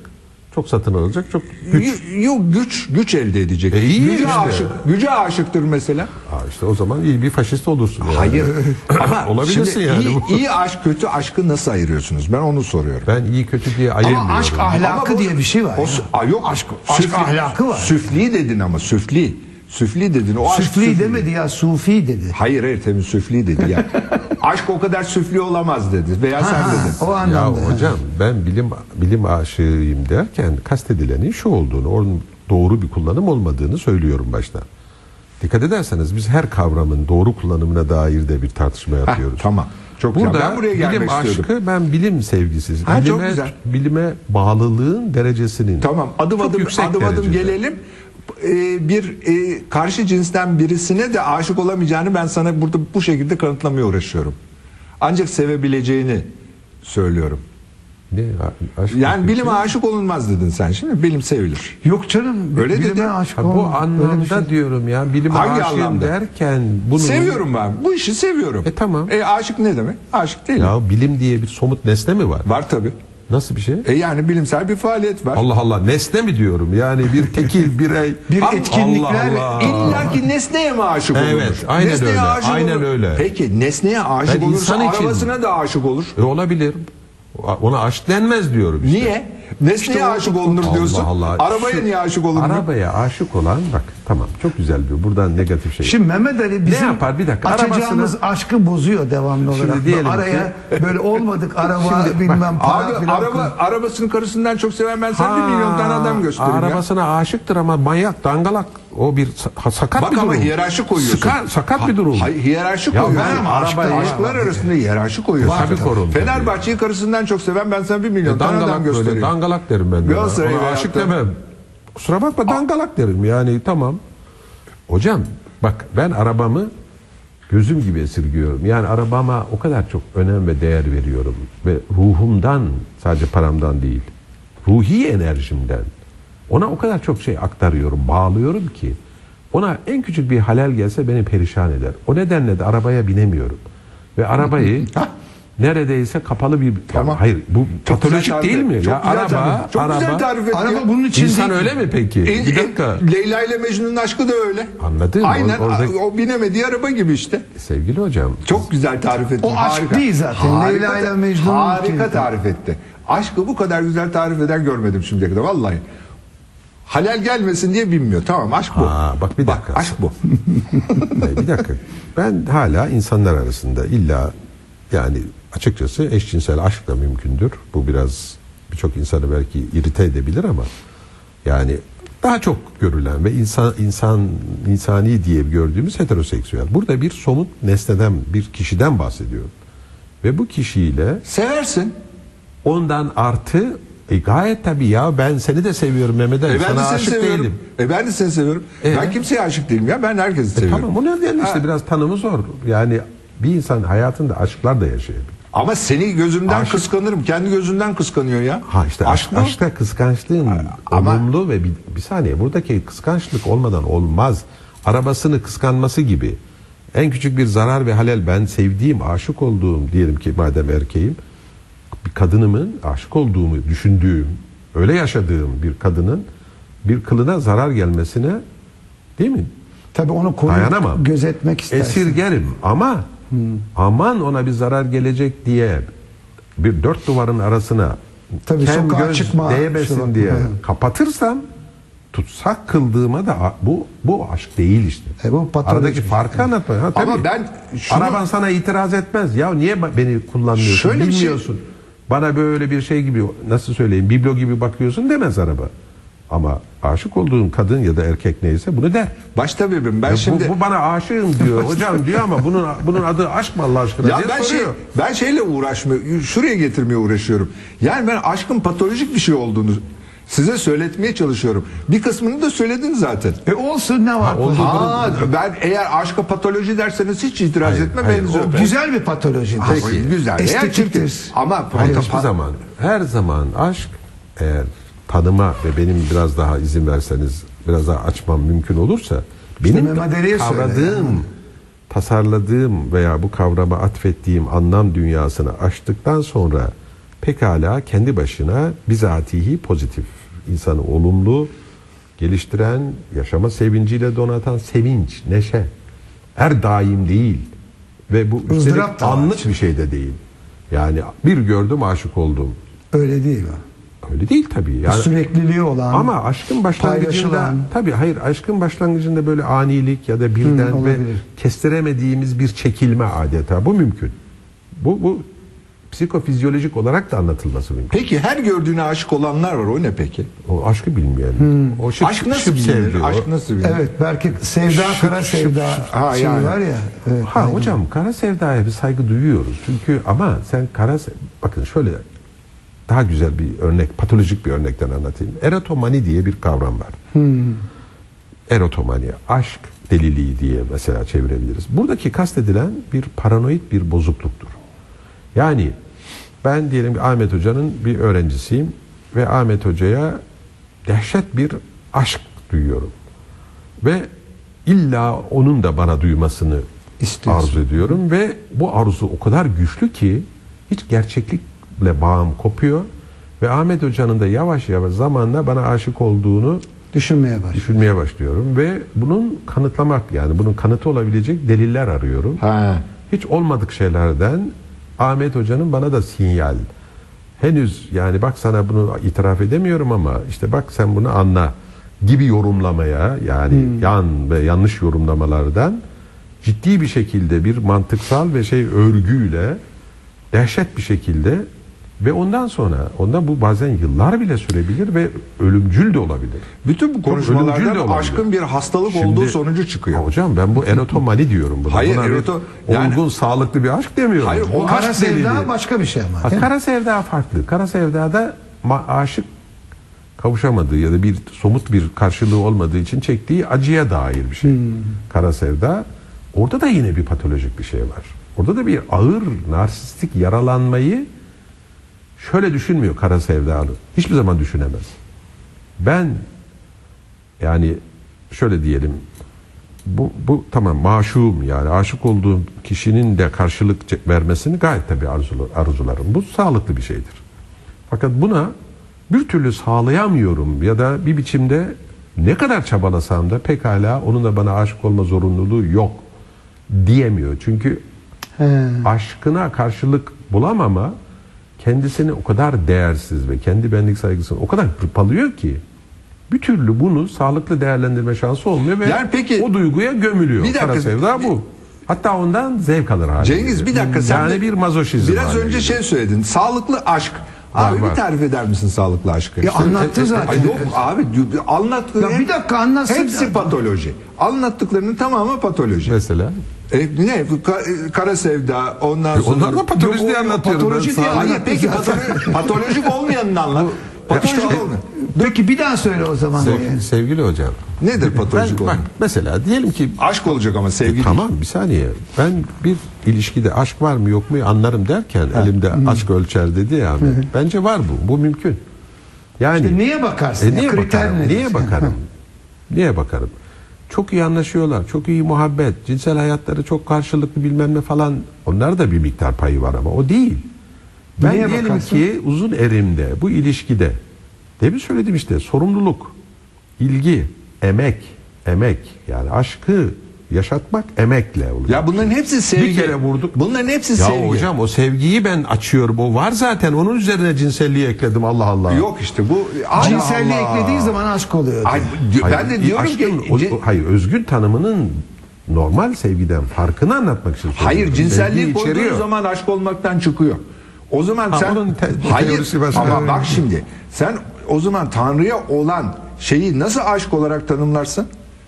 Çok satın alacak, çok güç. Yok güç güç elde edecek. E, iyi güce işte. aşık, güce aşıktır mesela. Aa, işte o zaman iyi bir faşist olursun. Yani. Hayır. <laughs> Ama Olabilirsin şimdi yani. iyi, bu. iyi aşk kötü aşkı nasıl ayırıyorsunuz? Ben onu soruyorum. Ben iyi kötü diye ayırmıyorum. Ama aşk ahlakı Ama bu- diye bir şey var. O, ya. Aa, yok Aşk, aşk ahlakı var. Süfli dedin ama süfli. Süfli dedin. O aşk Süfli demedi ya sufi dedi. Hayır hayır temin süfli dedi ya. <laughs> aşk o kadar süfli olamaz dedi. Veya sen Ha, dedin. o Ya anlamda. hocam ben bilim bilim aşığıyım derken kastedilenin şu olduğunu, onun doğru bir kullanım olmadığını söylüyorum başta. Dikkat ederseniz biz her kavramın doğru kullanımına dair de bir tartışma Heh, yapıyoruz. tamam. Çok güzel. Burada Ben buraya gelmek bilim istiyordum. aşkı ben bilim sevgisiz. Ha, çok bilime, güzel. bilime bağlılığın derecesinin Tamam. Adım çok adım yüksek adım adım derecede. gelelim. E, bir e, karşı cinsten birisine de aşık olamayacağını ben sana burada bu şekilde kanıtlamaya uğraşıyorum. Ancak sevebileceğini söylüyorum. Ne? Aşk Yani bilime aşık olunmaz dedin sen. Şimdi bilim sevilir. Yok canım. Öyle bilime dedi. aşık Ha, bu anlamda şey. diyorum ya bilime Hangi aşığım anlamda? derken bunu Seviyorum ben. Bu işi seviyorum. E, tamam. E aşık ne demek? Aşık değil. Ya bilim diye bir somut nesne mi var? Var tabii. Nasıl bir şey? E yani bilimsel bir faaliyet var. Allah Allah nesne mi diyorum? Yani bir tekil birey. Bir <laughs> Allah etkinlikler Allah. İlla ki nesneye mi aşık Evet, olunur? aynen Nesneye öyle, aşık aynen olur. öyle. Peki nesneye aşık Ben olursa için- arabasına da aşık olur. E, olabilir. Ona aşk denmez diyorum işte. Niye? Nesneye İşte o- aşık olunur diyorsun. Allah Allah. Arabaya Şu- niye aşık olunur? Arabaya aşık olan bak tamam çok güzel bir buradan negatif şey. Şimdi Mehmet Ali bizim yapar? Bir dakika, açacağımız arabasını- aşkı bozuyor devamlı olarak. Şimdi diyelim Araya böyle olmadık <laughs> araba Şimdi bilmem para Abi filan. araba arabasını karısından çok seven ben sana bir milyon tane adam göstereyim ya. Arabasına aşıktır ama manyak, dangalak. O bir sa- sakat Bak bir ama durum. hiyerarşi koyuyorsun. Sıka- sakat Ha- bir durum. Hayır hiyerarşi Ya koyuyorsun. ben arabayı- aşklar arasında hiyerarşi koyuyorsun. Tabii. Korun. Fenerbahçe'yi karısından çok seven ben sana bir milyon E, tane adam dangalak böyle, dangalak derim ben. veyahut aşık demem. Kusura bakma dangalak derim yani tamam. Hocam bak ben arabamı gözüm gibi esirgiyorum. Yani arabama o kadar çok önem ve değer veriyorum. Ve ruhumdan sadece paramdan değil. Ruhi enerjimden. Ona o kadar çok şey aktarıyorum, bağlıyorum ki. Ona en küçük bir halel gelse beni perişan eder. O nedenle de arabaya binemiyorum. Ve arabayı neredeyse kapalı bir... Tamam. Hayır bu Çok güzel patolojik tarif değil mi? Çok ya güzel araba, tarif. Çok güzel araba, tarif et ya. Araba bunun için İnsan değil. öyle mi peki? En- bir dakika. en- Leyla ile Mecnun'un aşkı da öyle. Anladım. Aynen. Orada- O binemediği araba gibi işte. Sevgili hocam. Çok güzel tarif etti. O aşk değil zaten. Leyla ile Mecnun'un Harika tarif etti. Aşkı bu kadar güzel tarif eden görmedim şimdiye kadar vallahi. Halal gelmesin diye bilmiyor. Tamam aşk bu. Ha, bak bir dakika. aşk bu. <laughs> Bir dakika. Ben hala insanlar arasında illa yani açıkçası eşcinsel aşk da mümkündür. Bu biraz birçok insanı belki irite edebilir ama yani daha çok görülen ve insan insan insani diye gördüğümüz heteroseksüel. Burada bir somut nesneden, bir kişiden bahsediyorum. Ve bu kişiyle Seversin. ondan artı e, gayet tabii ya ben seni de seviyorum Mehmet Ali. E ben de Sana seni aşık seviyorum. değilim. E ben de seni seviyorum. E? Ben kimseye aşık değilim ya. Ben herkesi E seviyorum. tamam o nedenle işte biraz tanımı zor. Yani bir insan hayatında aşklar da yaşayabilir. Ama seni gözümden Aşk- kıskanırım. Kendi gözünden kıskanıyor ya. Ha işte aşk aşk, aşkta kıskançlığın ama- olumlu ve bir, bir saniye buradaki kıskançlık olmadan olmaz. Arabasını kıskanması gibi. En küçük bir zarar ve halel ben sevdiğim, aşık olduğum diyelim ki madem erkeğim bir kadınımın aşık olduğumu düşündüğüm, öyle yaşadığım bir kadının bir kılına zarar gelmesine değil mi? Tabii onu koruyup Dayanamam. gözetmek istersin. Esirgerim ama aman ona bir zarar gelecek diye bir dört duvarın arasına Tabii kem göz çıkma şu değmesin diye Hı. kapatırsam tutsak kıldığıma da bu bu aşk değil işte. E bu Aradaki bir şey. farkı anlatma. Ha, tabii. Ama ben şunu- araban sana itiraz etmez. Ya niye beni kullanmıyorsun? Şöyle bir şey- Bilmiyorsun. Bana böyle bir şey gibi nasıl söyleyeyim biblo gibi bakıyorsun demez araba. Ama aşık olduğun kadın ya da erkek neyse bunu der. Baş tabibim ben Ya şimdi... bu, bu bana aşığım diyor hocam diyor ama bunun bunun adı aşk mı Allah aşkına Ya diye ben şey soruyor. ben şeyle uğraşmıyor. Şuraya getirmeye uğraşıyorum. Yani ben aşkın patolojik bir şey olduğunu size söyletmeye çalışıyorum. Bir kısmını da söyledin zaten. E olsun ne var? oldu. Aa, ben eğer aşka patoloji derseniz hiç itiraz Hayır, etmem hayır, elinizi o öperim. Güzel bir patoloji. Peki, güzel. Eğer Estetiktir. Ama Hayır, hiçbir zaman her zaman aşk eğer tanıma ve benim biraz daha izin verseniz biraz daha açmam mümkün olursa benim söyle kavradığım tasarladığım veya bu kavrama atfettiğim anlam dünyasını aştıktan sonra pekala kendi başına bizatihi pozitif insanı olumlu geliştiren yaşama sevinciyle donatan sevinç neşe her daim değil ve bu üstelik anlık bir şey de değil yani bir gördüm aşık oldum Öyle değil mi? Öyle değil tabii. Yani, Sürekliliği olan. ama aşkın başlangıcında tabii hayır aşkın başlangıcında böyle anilik ya da birden Hı, ve kestiremediğimiz bir çekilme adeta bu mümkün. Bu bu psikofizyolojik olarak da anlatılması mümkün. Peki her gördüğüne aşık olanlar var. O ne peki? O aşkı bilmeyen. O şıp, Aşk nasıl bilinir? Aşk nasıl bilinir? Evet belki sevda kara sevda Ha, şeyi yani. var ya. Evet, Ha aynen. hocam kara sevdaya bir saygı duyuyoruz. Çünkü ama sen kara bakın şöyle daha güzel bir örnek, patolojik bir örnekten anlatayım. Erotomani diye bir kavram var. erotomani, aşk deliliği diye mesela çevirebiliriz. Buradaki kastedilen bir paranoid bir bozukluktur. Yani ben diyelim ki Ahmet Hoca'nın bir öğrencisiyim ve Ahmet Hoca'ya dehşet bir aşk duyuyorum. Ve illa onun da bana duymasını İstiyorsun. arzu ediyorum ve bu arzu o kadar güçlü ki hiç gerçeklikle bağım kopuyor ve Ahmet Hoca'nın da yavaş yavaş zamanla bana aşık olduğunu Düşünmeye başlıyor. düşünmeye başlıyorum ve bunun kanıtlamak yani bunun kanıtı olabilecek deliller arıyorum. Ha. Hiç olmadık şeylerden Ahmet Hoca'nın bana da sinyal. Henüz yani bak sana bunu itiraf edemiyorum ama işte bak sen bunu anla gibi yorumlamaya yani yan ve yanlış yorumlamalardan ciddi bir şekilde bir mantıksal ve şey örgüyle dehşet bir şekilde ve ondan sonra ondan bu bazen yıllar bile sürebilir ve ölümcül de olabilir. Bütün bu ölümcül de konuşmalarda olabilir. aşkın bir hastalık Şimdi- olduğu sonucu çıkıyor. Hocam ben bu erotomani diyorum buna. Hayır, Buna eroto- yani- olgun sağlıklı bir aşk demiyorum. Hayır, o Kara sevda başka bir şey ama. Ha, kara sevda farklı. Kara sevdada aşık kavuşamadığı ya da bir somut bir karşılığı olmadığı için çektiği acıya dair bir şey. Hmm. Kara sevda orada da yine bir patolojik bir şey var. Orada da bir ağır narsistik yaralanmayı şöyle düşünmüyor kara sevdalı. Hiçbir zaman düşünemez. Ben yani şöyle diyelim bu, bu tamam maşum yani aşık olduğum kişinin de karşılık vermesini gayet tabii arzulu, arzularım. Bu sağlıklı bir şeydir. Fakat buna bir türlü sağlayamıyorum ya da bir biçimde ne kadar çabalasam da pekala onun da bana aşık olma zorunluluğu yok diyemiyor. Çünkü He. aşkına karşılık bulamama kendisini o kadar değersiz ve kendi benlik saygısını o kadar hırpalıyor ki bir türlü bunu sağlıklı değerlendirme şansı olmuyor ve Yani peki- o duyguya gömülüyor. Bir dakika, Kara sevda bu. Hatta ondan zevk alır hale. Cengiz bir dakika sen yani de bir mazoşizm. Biraz önce şey söyledin. Sağlıklı aşk. Abi var. bir tarif eder misin sağlıklı aşkı? Ya anlattı e, e, zaten. Ay yok abi anlattığı Ya bir dakika anlatsın. Hepsi patoloji. Anlattıklarının tamamı patoloji. Mesela. E, ne? Ka- kara sevda ondan E, sonra. onlar da patoloji diye anlatıyorum patoloji diye. Hayır anlattı peki <laughs> patolojik olmayanını anlat. Patolojik olmayan. Peki bir daha söyle o zaman. Sev- sevgili hocam. Nedir patolojik olmayan? mesela diyelim ki Aşk olacak ama sevgi değil. tamam bir saniye. Ben bir ilişkide aşk var mı yok mu anlarım derken elimde aşk ölçer dedi ya Ahmet. Bence var bu. Bu mümkün. Yani İşte neye bakarsın? E, niye Kriter bakarım? nedir? Niye bakarım? niye bakarım? Çok iyi anlaşıyorlar. Çok iyi muhabbet. Cinsel hayatları çok karşılıklı bilmem ne falan. Onlar da bir miktar payı var ama o değil. Ben Neye diyelim bakarsın? ki uzun erimde bu ilişkide demin söyledim işte sorumluluk, ilgi, emek, emek yani aşkı yaşatmak emekle olacak. Ya bunların hepsi sevgi. Bir kere vurduk. Bunların hepsi Ya sevgi. hocam o sevgiyi ben açıyorum. O var zaten. Onun üzerine cinselliği ekledim Allah Allah. Yok işte bu. Allah Cinselliği Allah. eklediği zaman aşk oluyor. Ay, ben de diyorum ki aşkın, o- cin- o- hayır özgün tanımının normal sevgiden farkını anlatmak için söylüyorum. Hayır cinselliği koyduğun zaman aşk olmaktan çıkıyor. O zaman Ha, sen onun te- hayır ama bak şimdi sen o zaman Tanrı'ya olan şeyi nasıl aşk olarak tanımlarsın?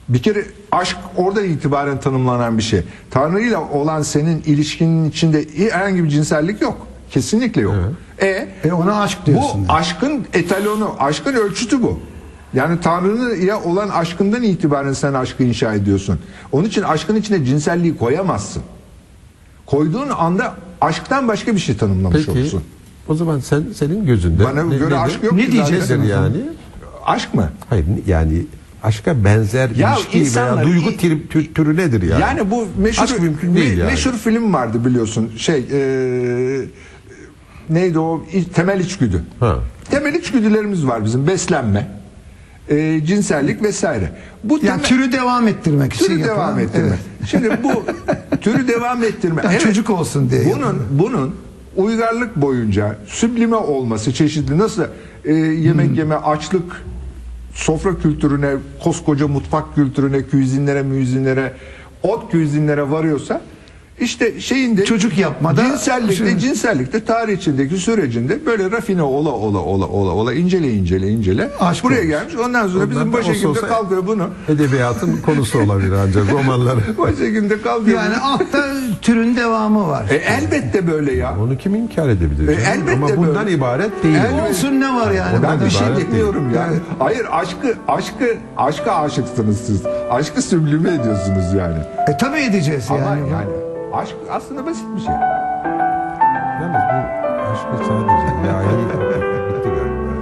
Bir kere aşk oradan itibaren tanımlanan bir şey. Tanrı ile olan senin ilişkinin içinde herhangi bir cinsellik yok. Kesinlikle yok. E, E ona aşk diyorsun. bu aşkın etalonu, aşkın ölçütü bu. Yani Tanrı'ya olan aşkından itibaren sen aşkı inşa ediyorsun. Onun için aşkın içine cinselliği koyamazsın. Koyduğun anda aşktan başka bir şey tanımlamış Peki olursun. O zaman sen senin gözünde Bana göre aşk yok Ne. Nedir yani? Aşk mı? Hayır yani aşka benzer Ya ilişki insanlar- veya duygu tür- tür- türü nedir yani? Yani, bu meşhur Aşk mümkün değil me- yani. Meşhur film vardı biliyorsun. Şey eee, neydi o? Temel içgüdü. Ha. Temel içgüdülerimiz var bizim. Beslenme, eee, cinsellik vesaire. Bu Ya temel- türü devam ettirmek için türü devam ettirme. Evet. Şimdi bu türü devam ettirme. Ya çocuk olsun diye Bunun bunun uygarlık boyunca süblime olması çeşitli nasıl e, yemek Hmm. yeme açlık sofra kültürüne koskoca mutfak kültürüne küzinlere müzinlere ot küzinlere varıyorsa işte şeyinde Çocuk yapmada- cinsellikte cinsellikte tarih içindeki sürecinde böyle rafine ola ola ola ola ola incele incele incele Aşk buraya olmuş. gelmiş. Ondan sonra bizim Ondan da başhekimde olsa kalkıyor bunu. Edebiyatın konusu olabilir ancak romanları. <laughs> Başhekimde kalkıyor. Yani altta türün devamı var. E, elbette böyle ya. Onu kim inkar edebilir? E, elbette Ama bundan böyle. ibaret değil. Elbette. Olsun ne var yani? Ben bir şey demiyorum yani. Hayır aşkı aşkı aşka aşıksınız siz. Aşkı süblüme ediyorsunuz yani. E tabii edeceğiz Ama yani. yani aşk aslında basit bir şey. Yalnız bu aşkı sadece ilahi <laughs> bitti galiba.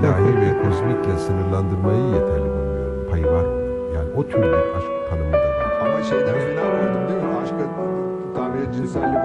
İlahi ve kozmikle sınırlandırmayı yeterli bulmuyorum. Payı var onun. Yani o tür bir aşk tanımı da var. Ama şeyden fena oldum değil mi? Aşka Tanrı'ya cinsellik